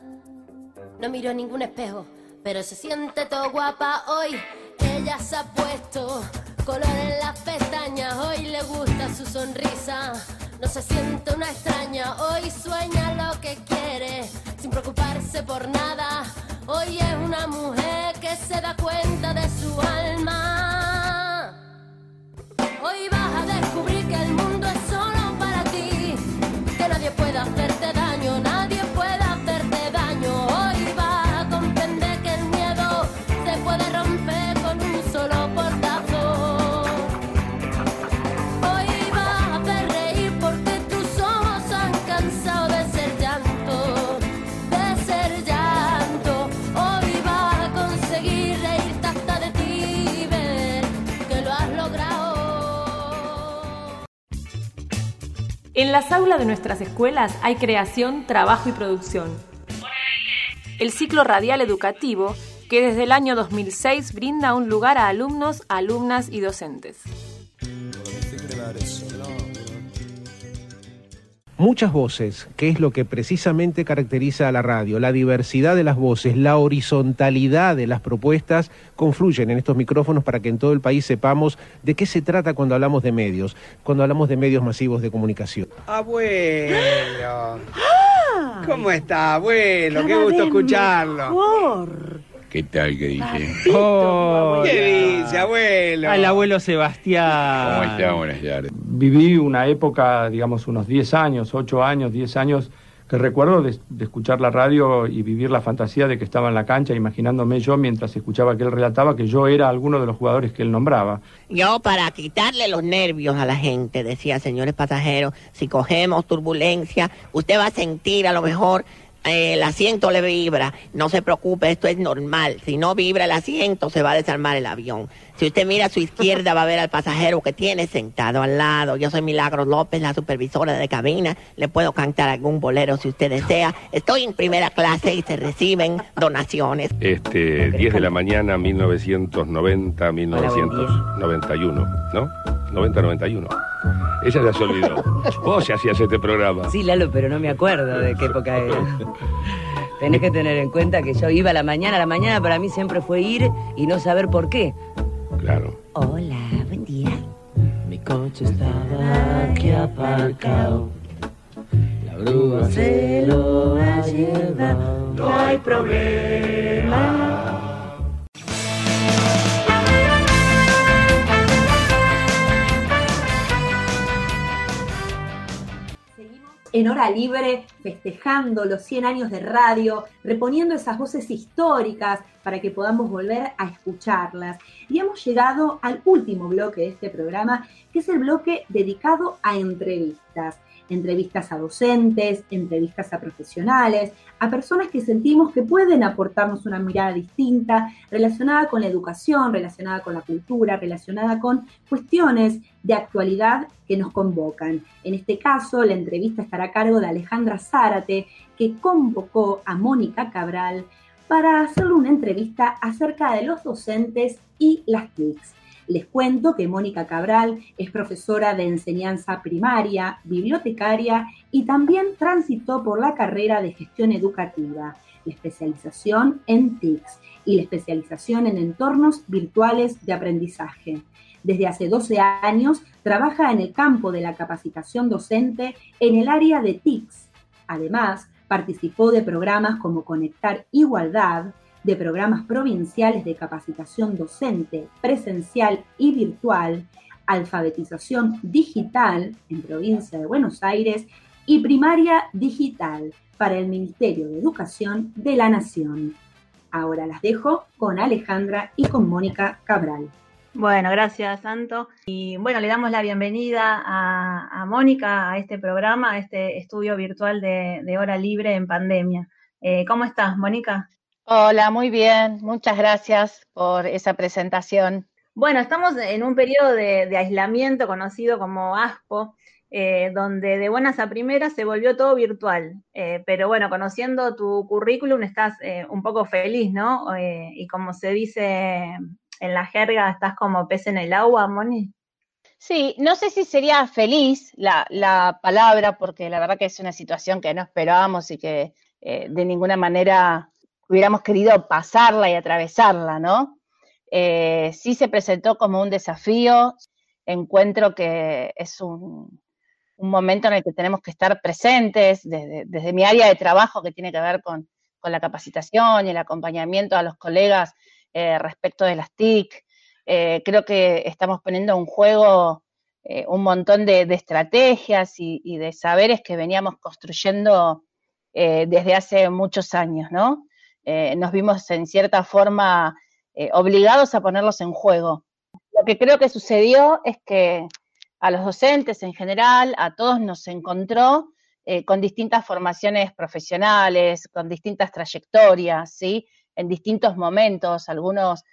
No miró ningún espejo, pero se siente todo guapa hoy. Ella se ha puesto color en las pestañas, hoy le gusta su sonrisa. No se siente una extraña, hoy sueña lo que quiere, sin preocuparse por nada. Hoy es una mujer que se da cuenta de su alma. Hoy vas a descubrir que el mundo En las aulas de nuestras escuelas hay creación, trabajo y producción. El ciclo radial educativo que desde el año 2006 brinda un lugar a alumnos, alumnas y docentes. Muchas voces, que es lo que precisamente caracteriza a la radio, la diversidad de las voces, la horizontalidad de las propuestas, confluyen en estos micrófonos para que en todo el país sepamos de qué se trata cuando hablamos de medios, cuando hablamos de medios masivos de comunicación. Abuelo. ¿Cómo está, abuelo? Qué gusto escucharlo. ¿Qué tal que dice? Oh, ¿Qué dice, abuelo? Al abuelo Sebastián. ¿Cómo está? Buenas tardes. Viví una época, digamos, unos 10 años, 8 años, 10 años, que recuerdo de, de, escuchar la radio y vivir la fantasía de que estaba en la cancha, imaginándome yo, mientras escuchaba que él relataba, que yo era alguno de los jugadores que él nombraba. Yo, para quitarle los nervios a la gente, decía, señores pasajeros, si cogemos turbulencia, usted va a sentir a lo mejor el asiento le vibra. No se preocupe, esto es normal. Si no vibra el asiento, se va a desarmar el avión. Si usted mira a su izquierda, va a ver al pasajero que tiene sentado al lado. Yo soy Milagro López, la supervisora de cabina. Le puedo cantar algún bolero si usted desea. Estoy en primera clase y se reciben donaciones. Este, 10 de la mañana, 1990, 1991, ¿no? 90-91. Ella ya se olvidó. Vos ya hacías este programa. Sí, Lalo, pero no me acuerdo de qué época era. Tenés que tener en cuenta que yo iba a la mañana. La mañana para mí siempre fue ir y no saber por qué. Claro. Hola, buen día. Mi coche estaba aquí aparcado. La grúa se lo ha llevado. No hay problema. En hora libre festejando los 100 años de radio, reponiendo esas voces históricas para que podamos volver a escucharlas. Y hemos llegado al último bloque de este programa, que es el bloque dedicado a entrevistas entrevistas a docentes, entrevistas a profesionales, a personas que sentimos que pueden aportarnos una mirada distinta relacionada con la educación, relacionada con la cultura, relacionada con cuestiones de actualidad que nos convocan. En este caso, la entrevista estará a cargo de Alejandra Zárate, que convocó a Mónica Cabral para hacerle una entrevista acerca de los docentes y las TICs. Les cuento que Mónica Cabral es profesora de enseñanza primaria, bibliotecaria y también transitó por la carrera de gestión educativa, la especialización en TICS y la especialización en entornos virtuales de aprendizaje. Desde hace 12 años trabaja en el campo de la capacitación docente en el área de TICS. Además, participó de programas como Conectar Igualdad, de programas provinciales de capacitación docente, presencial y virtual, alfabetización digital en provincia de Buenos Aires y primaria digital para el Ministerio de Educación de la Nación. Ahora las dejo con Alejandra y con Mónica Cabral. Bueno, gracias, Santo. Y bueno, le damos la bienvenida a, Mónica a este programa, a este estudio virtual de, hora libre en pandemia. Eh, ¿Cómo estás, Mónica? Hola, muy bien. Muchas gracias por esa presentación. Bueno, estamos en un periodo de, aislamiento conocido como ASPO, eh, donde de buenas a primeras se volvió todo virtual. Eh, pero bueno, conociendo tu currículum estás eh, un poco feliz, ¿no? y como se dice en la jerga, estás como pez en el agua, Moni. Sí, no sé si sería feliz la, la palabra, porque la verdad que es una situación que no esperábamos y que de ninguna manera hubiéramos querido pasarla y atravesarla, ¿no? Eh, sí se presentó como un desafío, encuentro que es un, momento en el que tenemos que estar presentes desde, mi área de trabajo que tiene que ver con, la capacitación y el acompañamiento a los colegas eh, respecto de las TIC. Eh, creo que estamos poniendo en juego un montón de, estrategias y, y, de saberes que veníamos construyendo desde hace muchos años, ¿no? Eh, nos vimos en cierta forma eh, obligados a ponerlos en juego. Lo que creo que sucedió es que a los docentes en general, a todos nos encontró eh, con distintas formaciones profesionales, con distintas trayectorias, ¿sí? En distintos momentos, algunos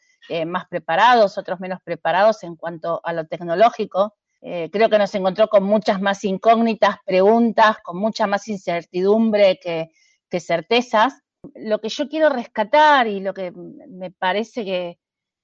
más preparados, otros menos preparados en cuanto a lo tecnológico. creo que nos encontró con muchas más incógnitas, preguntas, con mucha más incertidumbre que certezas lo que yo quiero rescatar y lo que me parece que,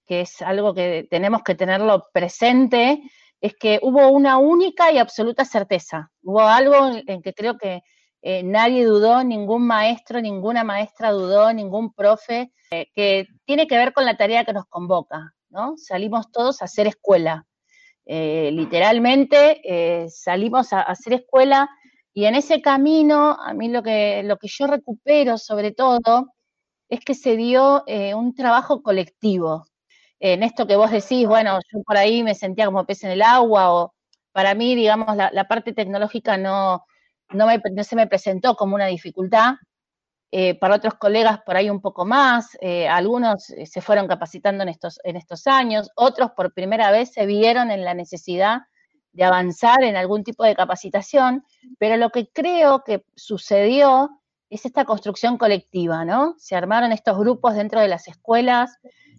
es algo que tenemos que tenerlo presente, es que hubo una única y absoluta certeza. Hubo algo en que creo que eh, nadie dudó, ningún maestro, ninguna maestra dudó, ningún profe, eh, que tiene que ver con la tarea que nos convoca, ¿no? Salimos todos a hacer escuela. Eh, literalmente salimos a hacer escuela y en ese camino, a mí lo que, lo que yo recupero sobre todo es que se dio eh, un trabajo colectivo. En esto que vos decís, bueno, yo por ahí me sentía como pez en el agua, o para mí, digamos, la, parte tecnológica no, no, se me presentó como una dificultad. Eh, para otros colegas por ahí un poco más, eh, algunos se fueron capacitando en estos, en estos años, otros por primera vez se vieron en la necesidad de avanzar en algún tipo de capacitación, pero lo que creo que sucedió es esta construcción colectiva, ¿no? Se armaron estos grupos dentro de las escuelas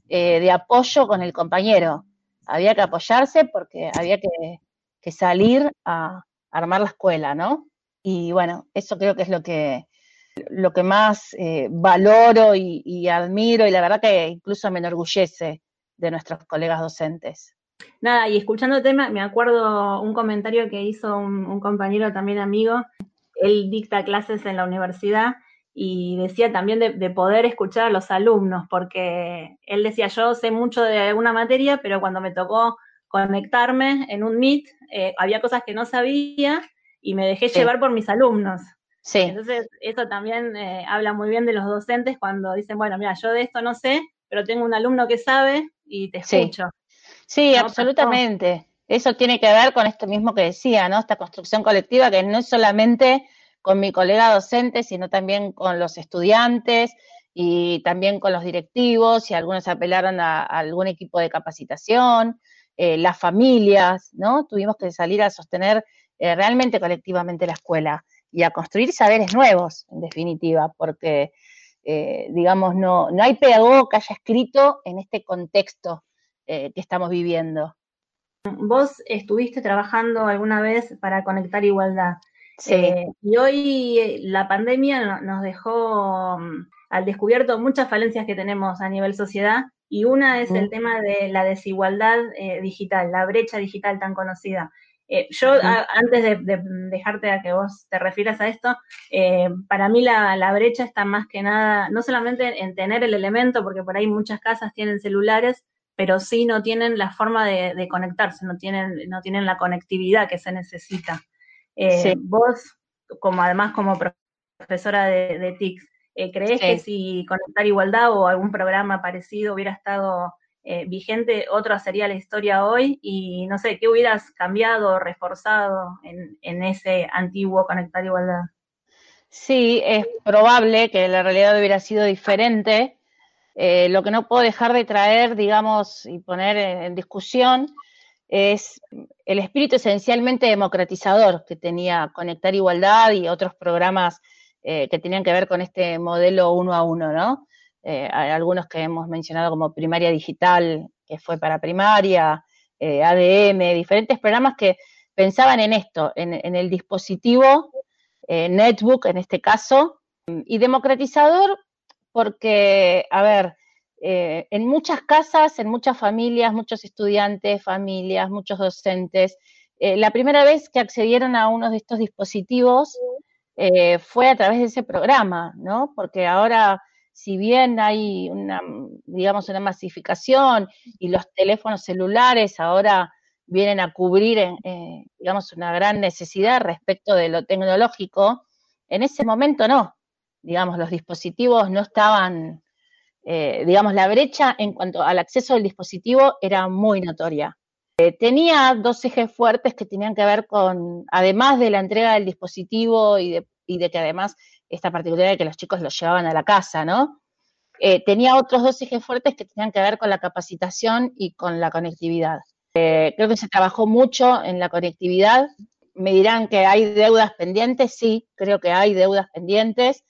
eh, de apoyo con el compañero. Había que apoyarse porque había que, que salir a armar la escuela, ¿no? Y bueno, eso creo que es lo que, lo que más eh, valoro y, y admiro y la verdad que incluso me enorgullece de nuestros colegas docentes. Nada, y escuchando el tema, me acuerdo un comentario que hizo un, un compañero también amigo. Él dicta clases en la universidad y decía también de, de poder escuchar a los alumnos, porque él decía, yo sé mucho de alguna materia, pero cuando me tocó conectarme en un Meet, eh, había cosas que no sabía y me dejé Sí. llevar por mis alumnos. Sí. Entonces, eso también eh, habla muy bien de los docentes cuando dicen, bueno, mira, yo de esto no sé, pero tengo un alumno que sabe y te Sí. escucho. Sí, ¿no? absolutamente. Eso tiene que ver con esto mismo que decía, ¿no? Esta construcción colectiva que no es solamente con mi colega docente, sino también con los estudiantes y también con los directivos, y algunos apelaron a, a algún equipo de capacitación, eh, las familias, ¿no? Tuvimos que salir a sostener eh, realmente colectivamente la escuela y a construir saberes nuevos, en definitiva, porque, eh, digamos, no, no hay pedagogo que haya escrito en este contexto eh, que estamos viviendo. Vos estuviste trabajando alguna vez para Conectar Igualdad. Sí. Eh, y hoy eh, la pandemia no- nos dejó mm, al descubierto muchas falencias que tenemos a nivel sociedad y una es el tema de la desigualdad eh, digital, la brecha digital tan conocida. Eh, yo, a- antes de, de dejarte a que vos te refieras a esto, eh, para mí la, la brecha está más que nada, no solamente en tener el elemento, porque por ahí muchas casas tienen celulares, pero sí no tienen la forma de, de conectarse, no tienen, no tienen la conectividad que se necesita. Eh, Sí. Vos, como además como profesora de, de TICS, eh, ¿crees Sí. que si Conectar Igualdad o algún programa parecido hubiera estado eh, vigente, otra sería la historia hoy? Y no sé, ¿qué hubieras cambiado o reforzado en, en ese antiguo Conectar Igualdad? Sí, es probable que la realidad hubiera sido diferente. Eh, lo que no puedo dejar de traer, digamos, y poner en, discusión es el espíritu esencialmente democratizador que tenía Conectar Igualdad y otros programas eh, que tenían que ver con este modelo uno a uno, ¿no? Eh, algunos que hemos mencionado como Primaria Digital, que fue para primaria, ADM, diferentes programas que pensaban en esto, en, el dispositivo netbook en este caso, y democratizador porque, a ver, eh, en muchas casas, en muchas familias, muchos estudiantes, familias, muchos docentes, eh, la primera vez que accedieron a uno de estos dispositivos eh, fue a través de ese programa, ¿no? Porque ahora, si bien hay una, digamos, una masificación y los teléfonos celulares ahora vienen a cubrir, eh, digamos, una gran necesidad respecto de lo tecnológico, en ese momento no. Digamos, los dispositivos no estaban, eh, digamos, la brecha en cuanto al acceso del dispositivo era muy notoria. Eh, tenía dos ejes fuertes que tenían que ver con, además de la entrega del dispositivo y de, y de que además esta particularidad de que los chicos lo llevaban a la casa, ¿no? Eh, tenía otros dos ejes fuertes que tenían que ver con la capacitación y con la conectividad. Creo que se trabajó mucho en la conectividad. Me dirán que hay deudas pendientes, sí, creo que hay deudas pendientes.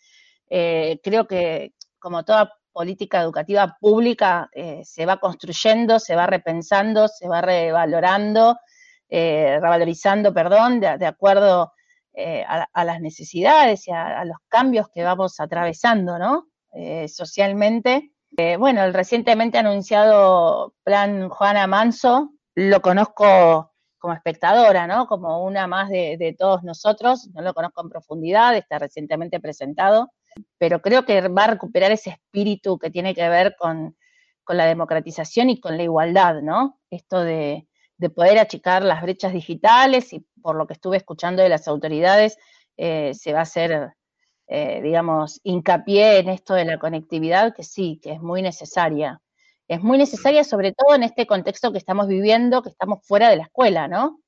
Eh, creo que como toda política educativa pública eh, se va construyendo, se va repensando, se va revalorando, eh, revalorizando, perdón, de, acuerdo eh, a, a, las necesidades y a, los cambios que vamos atravesando, ¿no? Socialmente. Bueno, el recientemente anunciado plan Juana Manso, lo conozco como espectadora, ¿no? Como una más de, todos nosotros, no lo conozco en profundidad, está recientemente presentado, pero creo que va a recuperar ese espíritu que tiene que ver con, la democratización y con la igualdad, ¿no? Esto de, de, poder achicar las brechas digitales y por lo que estuve escuchando de las autoridades, eh, se va a hacer, eh, digamos, hincapié en esto de la conectividad, que sí, que es muy necesaria es muy necesaria, sobre todo en este contexto que estamos viviendo, que estamos fuera de la escuela, ¿no?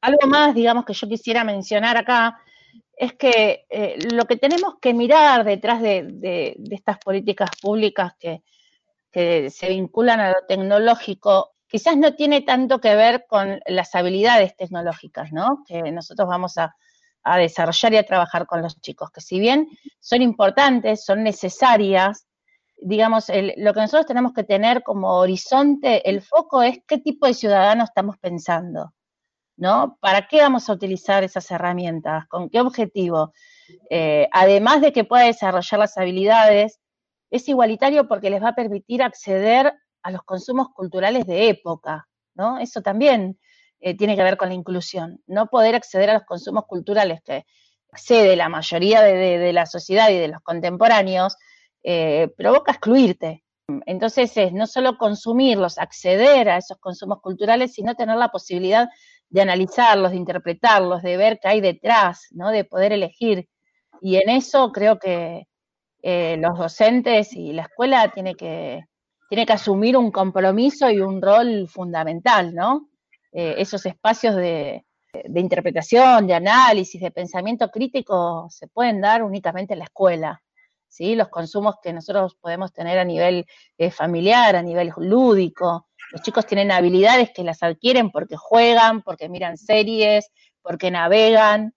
Algo más, digamos, que yo quisiera mencionar acá, es que eh, lo que tenemos que mirar detrás de, estas políticas públicas que, se vinculan a lo tecnológico, quizás no tiene tanto que ver con las habilidades tecnológicas, ¿no? Que nosotros vamos a, a desarrollar y a trabajar con los chicos, que si bien son importantes, son necesarias, digamos, lo que nosotros tenemos que tener como horizonte, el foco es qué tipo de ciudadano estamos pensando, ¿no? ¿Para qué vamos a utilizar esas herramientas? ¿Con qué objetivo? Eh, además de que pueda desarrollar las habilidades, es igualitario porque les va a permitir acceder a los consumos culturales de época, ¿no? Eso también eh, tiene que ver con la inclusión. No poder acceder a los consumos culturales que accede la mayoría de, la sociedad y de los contemporáneos, eh, provoca excluirte. Entonces es no solo consumirlos, acceder a esos consumos culturales, sino tener la posibilidad de analizarlos, de interpretarlos, de ver qué hay detrás, ¿no? de poder elegir. Y en eso creo que eh, los docentes y la escuela tiene que, tiene que asumir un compromiso y un rol fundamental, ¿no? Eh, esos espacios de, interpretación, de análisis, de pensamiento crítico se pueden dar únicamente en la escuela. ¿sí? Los consumos que nosotros podemos tener a nivel eh, familiar, a nivel lúdico. Los chicos tienen habilidades que las adquieren porque juegan, porque miran series, porque navegan,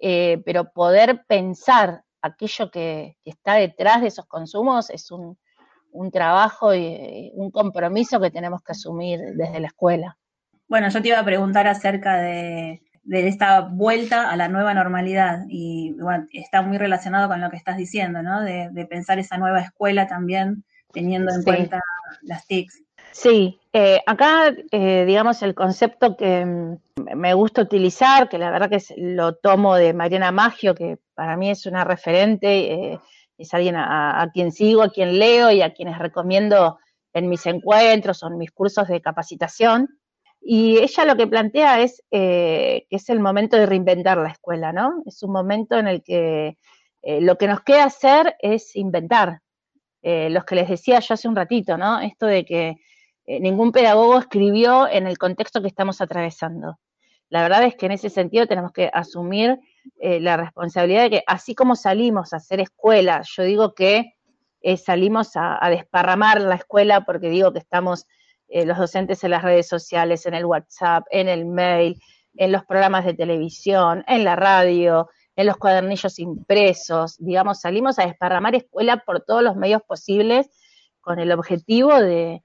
eh, pero poder pensar aquello que, está detrás de esos consumos es un, un trabajo y un compromiso que tenemos que asumir desde la escuela. Bueno, yo te iba a preguntar acerca de, esta vuelta a la nueva normalidad y bueno, está muy relacionado con lo que estás diciendo, ¿no? De, pensar esa nueva escuela también teniendo en cuenta las TICs. Sí, eh, acá, eh, digamos, el concepto que me gusta utilizar, que la verdad que lo tomo de Mariana Maggio, que para mí es una referente, eh, es alguien a, a, quien sigo, a quien leo y a quienes recomiendo en mis encuentros o en mis cursos de capacitación, y ella lo que plantea es eh, que es el momento de reinventar la escuela, ¿no? Es un momento en el que eh, lo que nos queda hacer es inventar. Eh, los que les decía yo hace un ratito, ¿no? Esto de que ningún pedagogo escribió en el contexto que estamos atravesando. La verdad es que en ese sentido tenemos que asumir la responsabilidad de que así como salimos a hacer escuela, yo digo que salimos a, desparramar la escuela porque digo que estamos eh, los docentes en las redes sociales, en el WhatsApp, en el mail, en los programas de televisión, en la radio, en los cuadernillos impresos, digamos, salimos a desparramar escuela por todos los medios posibles con el objetivo de,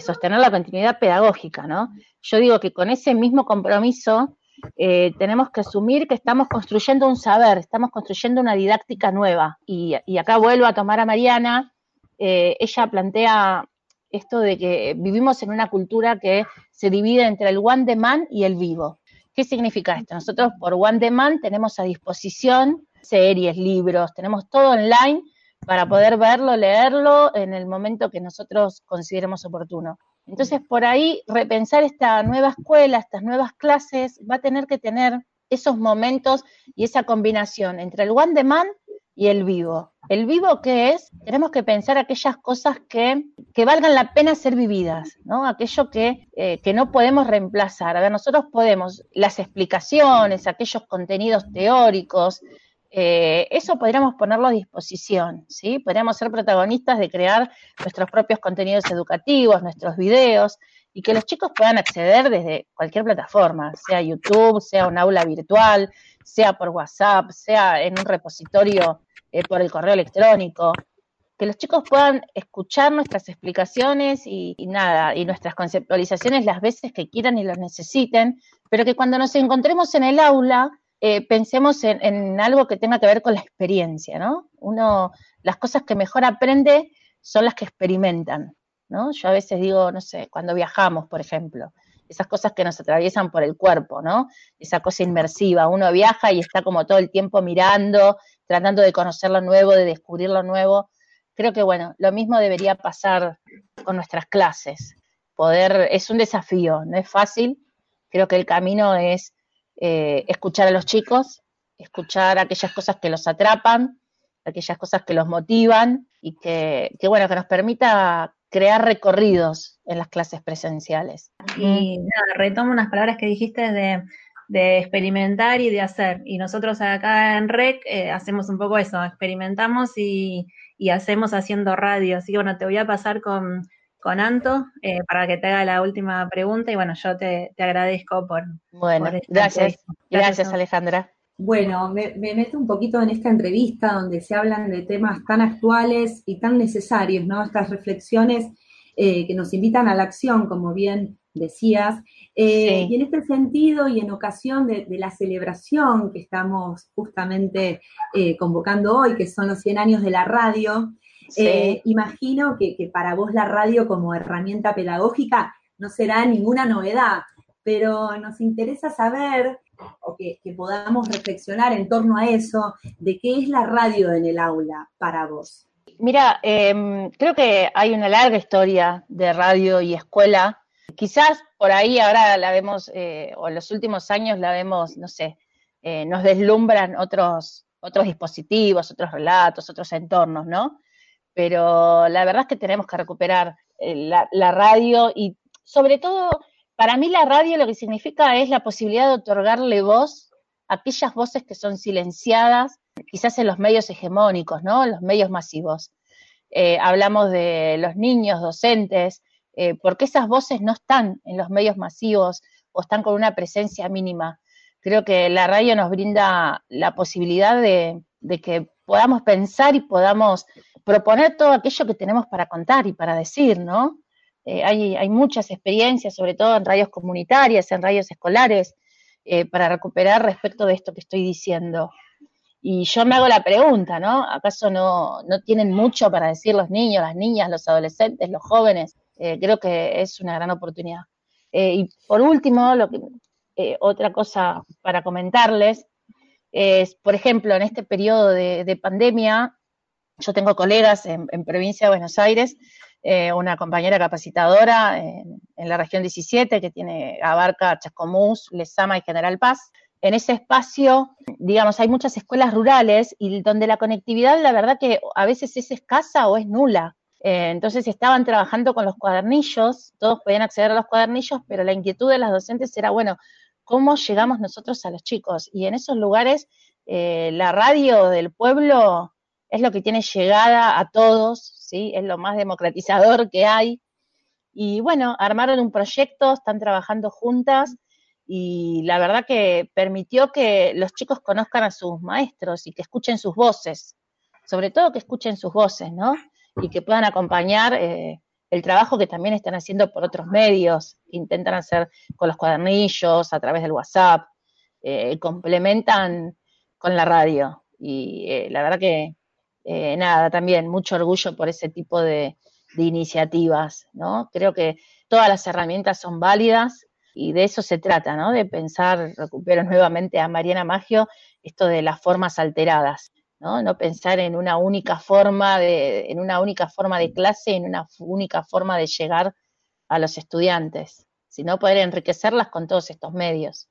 sostener la continuidad pedagógica, ¿no? Yo digo que con ese mismo compromiso eh, tenemos que asumir que estamos construyendo un saber, estamos construyendo una didáctica nueva. Y, acá vuelvo a tomar a Mariana, eh, ella plantea esto de que vivimos en una cultura que se divide entre el one demand y el vivo. ¿Qué significa esto? Nosotros por one demand tenemos a disposición series, libros, tenemos todo online para poder verlo, leerlo en el momento que nosotros consideremos oportuno. Entonces, por ahí, repensar esta nueva escuela, estas nuevas clases, va a tener que tener esos momentos y esa combinación entre el one demand y el vivo. ¿El vivo qué es? Tenemos que pensar aquellas cosas que, que valgan la pena ser vividas, ¿no? Aquello que, eh, que no podemos reemplazar. A ver, nosotros podemos, las explicaciones, aquellos contenidos teóricos, eh, eso podríamos ponerlo a disposición, ¿sí? Podríamos ser protagonistas de crear nuestros propios contenidos educativos, nuestros videos, y que los chicos puedan acceder desde cualquier plataforma, sea YouTube, sea un aula virtual, sea por WhatsApp, sea en un repositorio eh, por el correo electrónico, que los chicos puedan escuchar nuestras explicaciones y, nada, y nuestras conceptualizaciones las veces que quieran y las necesiten, pero que cuando nos encontremos en el aula eh, pensemos en, algo que tenga que ver con la experiencia, ¿no? Uno, las cosas que mejor aprende son las que experimentan, ¿no? Yo a veces digo, no sé, cuando viajamos, por ejemplo, esas cosas que nos atraviesan por el cuerpo, ¿no? Esa cosa inmersiva, uno viaja y está como todo el tiempo mirando, tratando de conocer lo nuevo, de descubrir lo nuevo. Creo que, bueno, lo mismo debería pasar con nuestras clases. Poder, es un desafío, no es fácil. Creo que el camino es eh, escuchar a los chicos, escuchar aquellas cosas que los atrapan, aquellas cosas que los motivan y que, bueno, que nos permita crear recorridos en las clases presenciales. Y nada, retomo unas palabras que dijiste de, experimentar y de hacer. Y nosotros acá en REC eh, hacemos un poco eso, experimentamos y, hacemos haciendo radio. Así que bueno, te voy a pasar con, con Anto eh, para que te haga la última pregunta y bueno, yo te, agradezco por... Bueno, gracias. gracias. Alejandra. Bueno, me, meto un poquito en esta entrevista donde se hablan de temas tan actuales y tan necesarios, ¿no? Estas reflexiones eh, que nos invitan a la acción, como bien decías. Eh, y en este sentido, y en ocasión de, la celebración que estamos justamente eh, convocando hoy, que son los 100 años de la radio, imagino que, que para vos la radio como herramienta pedagógica no será ninguna novedad, pero nos interesa saber o que, podamos reflexionar en torno a eso, de qué es la radio en el aula para vos. Mira, em, creo que hay una larga historia de radio y escuela. Quizás por ahí ahora la vemos, eh, o en los últimos años la vemos, no sé, eh, nos deslumbran otros, otros dispositivos, otros relatos, otros entornos, ¿no? Pero la verdad es que tenemos que recuperar eh, la, radio y sobre todo para mí la radio lo que significa es la posibilidad de otorgarle voz a aquellas voces que son silenciadas, quizás en los medios hegemónicos, ¿no? Los medios masivos. Eh, hablamos de los niños, docentes, eh, porque esas voces no están en los medios masivos o están con una presencia mínima. Creo que la radio nos brinda la posibilidad de que podamos pensar y podamos proponer todo aquello que tenemos para contar y para decir, ¿no? Eh, hay, muchas experiencias, sobre todo en radios comunitarias, en radios escolares, eh, para recuperar respecto de esto que estoy diciendo. Y yo me hago la pregunta, ¿no? ¿Acaso no, tienen mucho para decir los niños, las niñas, los adolescentes, los jóvenes? Eh, creo que es una gran oportunidad. y por último, lo que, otra cosa para comentarles es, por ejemplo, en este periodo de, pandemia, yo tengo colegas en, en provincia de Buenos Aires eh, una compañera capacitadora en, la región 17 que tiene, abarca Chascomús, Lesama y General Paz. En ese espacio, digamos, hay muchas escuelas rurales y donde la conectividad, la verdad que a veces es escasa o es nula. Eh, entonces estaban trabajando con los cuadernillos, todos podían acceder a los cuadernillos, pero la inquietud de las docentes era, bueno, ¿cómo llegamos nosotros a los chicos? Y en esos lugares, eh, la radio del pueblo es lo que tiene llegada a todos, es lo más democratizador que hay. Y bueno, armaron un proyecto, están trabajando juntas y la verdad que permitió que los chicos conozcan a sus maestros y que escuchen sus voces, sobre todo que escuchen sus voces, ¿no? Y que puedan acompañar eh, el trabajo que también están haciendo por otros medios, intentan hacer con los cuadernillos, a través del WhatsApp, eh, complementan con la radio. Y eh, la verdad que eh, nada, también mucho orgullo por ese tipo de, iniciativas, ¿no? Creo que todas las herramientas son válidas y de eso se trata, ¿no? De pensar, recupero nuevamente a Mariana Maggio, esto de las formas alteradas, ¿no? No pensar en una única forma de, en una única forma de clase, en una única forma de llegar a los estudiantes, sino poder enriquecerlas con todos estos medios.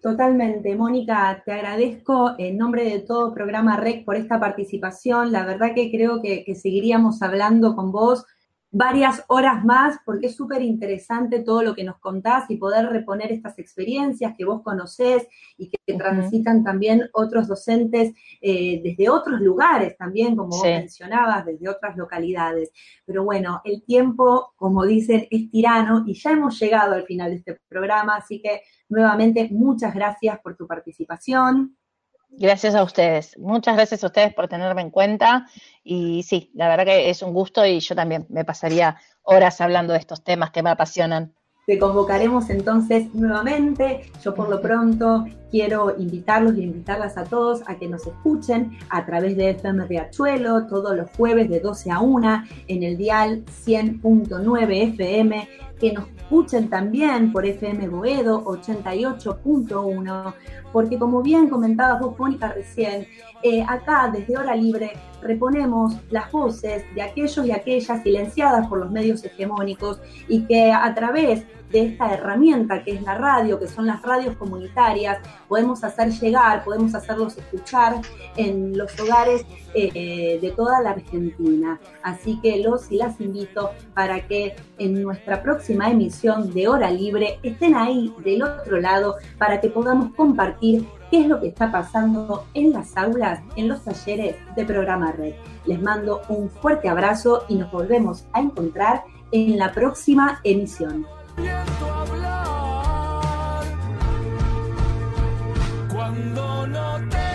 Totalmente, Mónica, te agradezco en nombre de todo programa REC por esta participación. La verdad que creo que, seguiríamos hablando con vos varias horas más porque es súper interesante todo lo que nos contás y poder reponer estas experiencias que vos conocés y que transitan también otros docentes eh, desde otros lugares también, como vos mencionabas, desde otras localidades. Pero bueno, el tiempo, como dicen, es tirano y ya hemos llegado al final de este programa, así que nuevamente muchas gracias por tu participación. Gracias a ustedes. Muchas gracias a ustedes por tenerme en cuenta. Y sí, la verdad que es un gusto y yo también me pasaría horas hablando de estos temas que me apasionan. Te convocaremos entonces nuevamente. Yo por lo pronto quiero invitarlos y invitarlas a todos a que nos escuchen a través de FM Riachuelo todos los jueves de 12 a 1 en el dial 100.9 FM, que nos escuchen también por FM Boedo 88.1, porque como bien comentaba vos, Mónica, recién, eh, acá desde Hora Libre reponemos las voces de aquellos y aquellas silenciadas por los medios hegemónicos y que a través de esta herramienta que es la radio, que son las radios comunitarias, podemos hacer llegar, podemos hacerlos escuchar en los hogares eh, de toda la Argentina. Así que los y las invito para que en nuestra próxima emisión de Hora Libre estén ahí del otro lado para que podamos compartir qué es lo que está pasando en las aulas, en los talleres de programa Red. Les mando un fuerte abrazo y nos volvemos a encontrar en la próxima emisión cuando no te